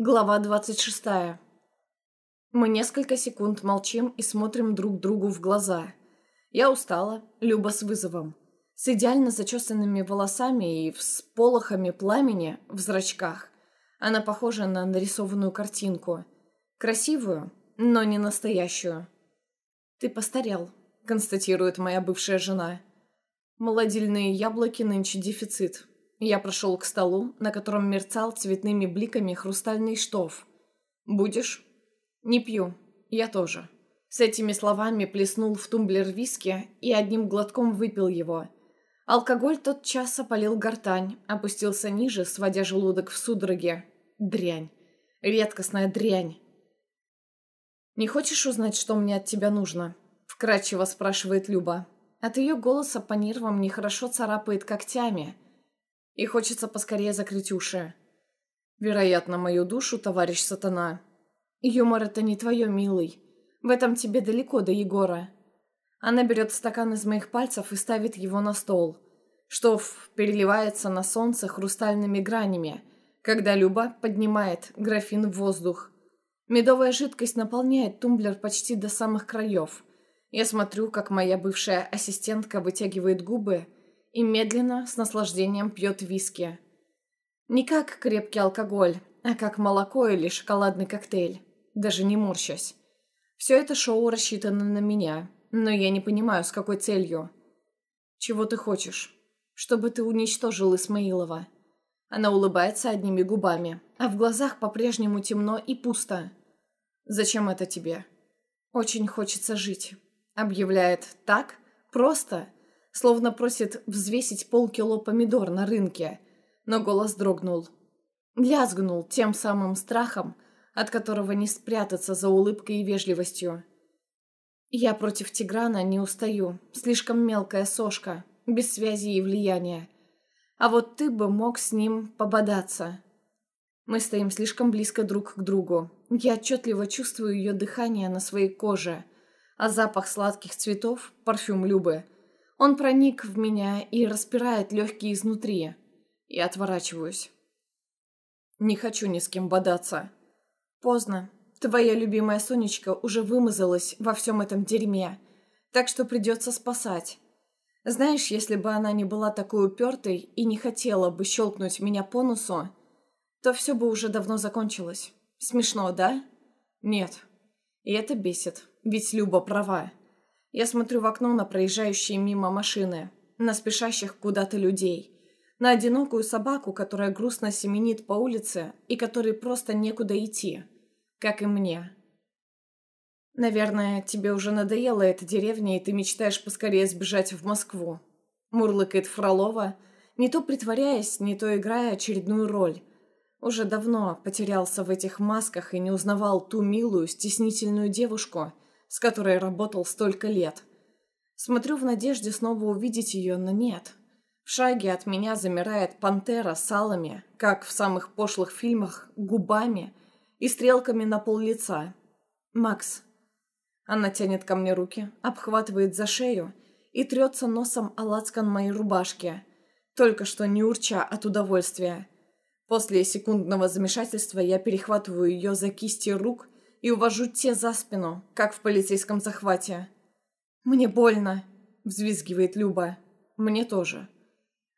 Глава 26. Мы несколько секунд молчим и смотрим друг другу в глаза. Я устала, Люба с вызовом. С идеально зачесанными волосами и всполохами пламени в зрачках. Она похожа на нарисованную картинку. Красивую, но не настоящую. «Ты постарел», — констатирует моя бывшая жена. «Молодильные яблоки нынче дефицит», я прошел к столу, на котором мерцал цветными бликами хрустальный штоф. «Будешь?» «Не пью. Я тоже». С этими словами плеснул в тумблер виски и одним глотком выпил его. Алкоголь тот час опалил гортань, опустился ниже, сводя желудок в судороге. Дрянь. Редкостная дрянь. «Не хочешь узнать, что мне от тебя нужно?» — вкратчиво спрашивает Люба. От ее голоса по нервам нехорошо царапает когтями — и хочется поскорее закрыть уши. Вероятно, мою душу, товарищ сатана. Юмор — это не твое, милый. В этом тебе далеко до Егора. Она берет стакан из моих пальцев и ставит его на стол. Штоф переливается на солнце хрустальными гранями, когда Люба поднимает графин в воздух. Медовая жидкость наполняет тумблер почти до самых краев. Я смотрю, как моя бывшая ассистентка вытягивает губы и медленно, с наслаждением пьет виски. Не как крепкий алкоголь, а как молоко или шоколадный коктейль, даже не морщась. Все это шоу рассчитано на меня, но я не понимаю, с какой целью. Чего ты хочешь? Чтобы ты уничтожил Исмаилова. Она улыбается одними губами, а в глазах по-прежнему темно и пусто. Зачем это тебе? Очень хочется жить. Объявляет так, просто, словно просит взвесить полкило помидор на рынке, но голос дрогнул. Лязгнул тем самым страхом, от которого не спрятаться за улыбкой и вежливостью. Я против Тиграна не устаю, слишком мелкая сошка, без связи и влияния. А вот ты бы мог с ним пободаться. Мы стоим слишком близко друг к другу. Я отчетливо чувствую ее дыхание на своей коже, а запах сладких цветов, парфюм Любы – он проник в меня и распирает легкие изнутри. Я отворачиваюсь. Не хочу ни с кем бодаться. Поздно. Твоя любимая Сонечка уже вымазалась во всем этом дерьме, так что придется спасать. Знаешь, если бы она не была такой упертой и не хотела бы щелкнуть меня по носу, то все бы уже давно закончилось. Смешно, да? Нет. И это бесит, ведь Люба права. Я смотрю в окно на проезжающие мимо машины, на спешащих куда-то людей, на одинокую собаку, которая грустно семенит по улице и которой просто некуда идти, как и мне. Наверное, тебе уже надоела эта деревня, и ты мечтаешь поскорее сбежать в Москву. Мурлыкает Фролова, не то притворяясь, не то играя очередную роль. Уже давно потерялся в этих масках и не узнавал ту милую, стеснительную девушку – с которой работал столько лет. Смотрю в надежде снова увидеть ее, но нет. В шаге от меня замирает пантера с алами, как в самых пошлых фильмах, губами и стрелками на пол лица. «Макс». Она тянет ко мне руки, обхватывает за шею и трется носом о лацкан моей рубашки, только что не урча от удовольствия. После секундного замешательства я перехватываю ее за кисти рук и увожу те за спину, как в полицейском захвате. «Мне больно», — взвизгивает Люба. «Мне тоже».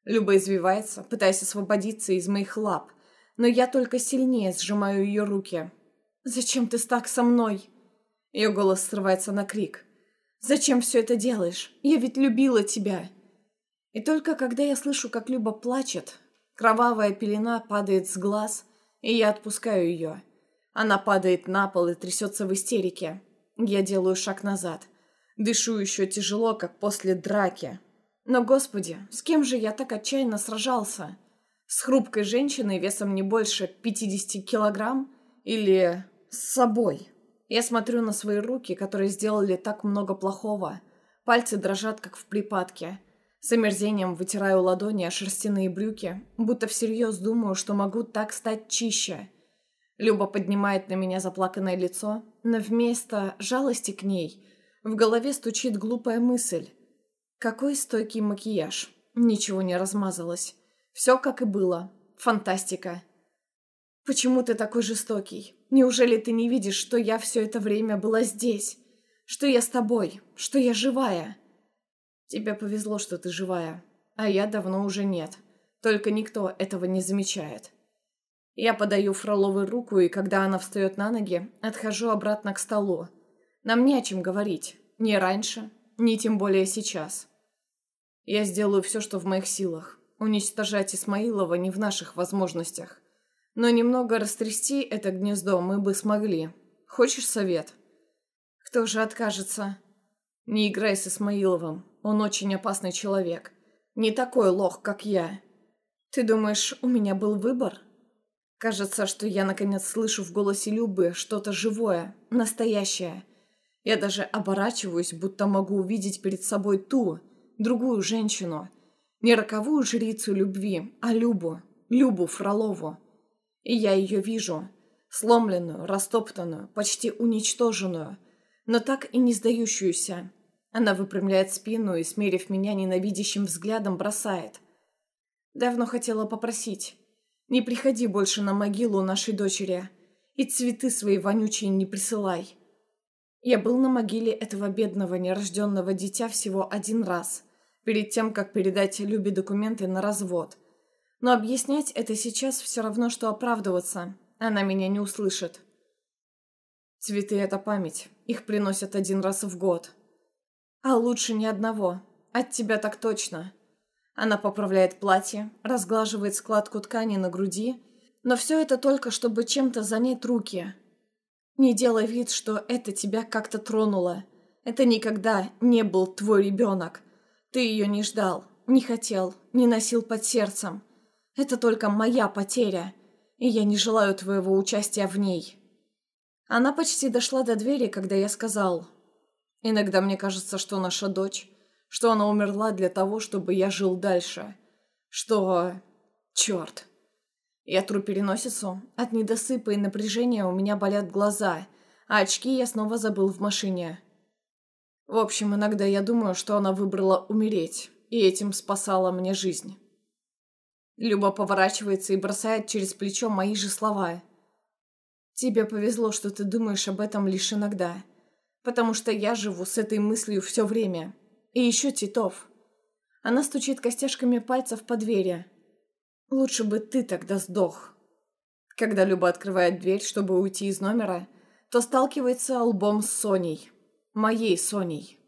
Люба извивается, пытаясь освободиться из моих лап, но я только сильнее сжимаю ее руки. «Зачем ты так со мной?» Ее голос срывается на крик. «Зачем все это делаешь? Я ведь любила тебя!» И только когда я слышу, как Люба плачет, кровавая пелена падает с глаз, и я отпускаю ее. Она падает на пол и трясется в истерике. Я делаю шаг назад. Дышу еще тяжело, как после драки. Но, господи, с кем же я так отчаянно сражался? С хрупкой женщиной весом не больше 50 килограмм? Или с собой? Я смотрю на свои руки, которые сделали так много плохого. Пальцы дрожат, как в припадке. С омерзением вытираю ладони о шерстяные брюки, будто всерьез думаю, что могу так стать чище – Люба поднимает на меня заплаканное лицо, но вместо жалости к ней в голове стучит глупая мысль. Какой стойкий макияж. Ничего не размазалось. Все как и было. Фантастика. Почему ты такой жестокий? Неужели ты не видишь, что я все это время была здесь? Что я с тобой? Что я живая?» «Тебе повезло, что ты живая, а я давно уже нет. Только никто этого не замечает». Я подаю Фроловой руку, и когда она встает на ноги, отхожу обратно к столу. Нам не о чем говорить. Ни раньше, ни тем более сейчас. Я сделаю все, что в моих силах. Уничтожать Исмаилова не в наших возможностях. Но немного растрясти это гнездо мы бы смогли. Хочешь совет? Кто же откажется? Не играй с Исмаиловым. Он очень опасный человек. Не такой лох, как я. Ты думаешь, у меня был выбор? Кажется, что я наконец слышу в голосе Любы что-то живое, настоящее. Я даже оборачиваюсь, будто могу увидеть перед собой ту, другую женщину. Не роковую жрицу любви, а Любу, Любу Фролову. И я ее вижу, сломленную, растоптанную, почти уничтоженную, но так и не сдающуюся. Она выпрямляет спину и, смерив меня ненавидящим взглядом, бросает. Давно хотела попросить. Не приходи больше на могилу нашей дочери. И цветы свои вонючие не присылай. Я был на могиле этого бедного нерожденного дитя всего один раз, перед тем, как передать Любе документы на развод. Но объяснять это сейчас все равно, что оправдываться. Она меня не услышит. Цветы — это память. Их приносят один раз в год. А лучше ни одного. От тебя так точно. Она поправляет платье, разглаживает складку ткани на груди, но все это только, чтобы чем-то занять руки. Не делай вид, что это тебя как-то тронуло. Это никогда не был твой ребенок. Ты ее не ждал, не хотел, не носил под сердцем. Это только моя потеря, и я не желаю твоего участия в ней. Она почти дошла до двери, когда я сказал. Иногда мне кажется, что наша дочь что она умерла для того, чтобы я жил дальше. Что... Черт. Я тру переносицу. От недосыпа и напряжения у меня болят глаза, а очки я снова забыл в машине. В общем, иногда я думаю, что она выбрала умереть, и этим спасала мне жизнь. Люба поворачивается и бросает через плечо мои же слова. «Тебе повезло, что ты думаешь об этом лишь иногда, потому что я живу с этой мыслью все время». И еще Титов. Она стучит костяшками пальцев по двери. Лучше бы ты тогда сдох. Когда Люба открывает дверь, чтобы уйти из номера, то сталкивается лбом с Соней. Моей Соней.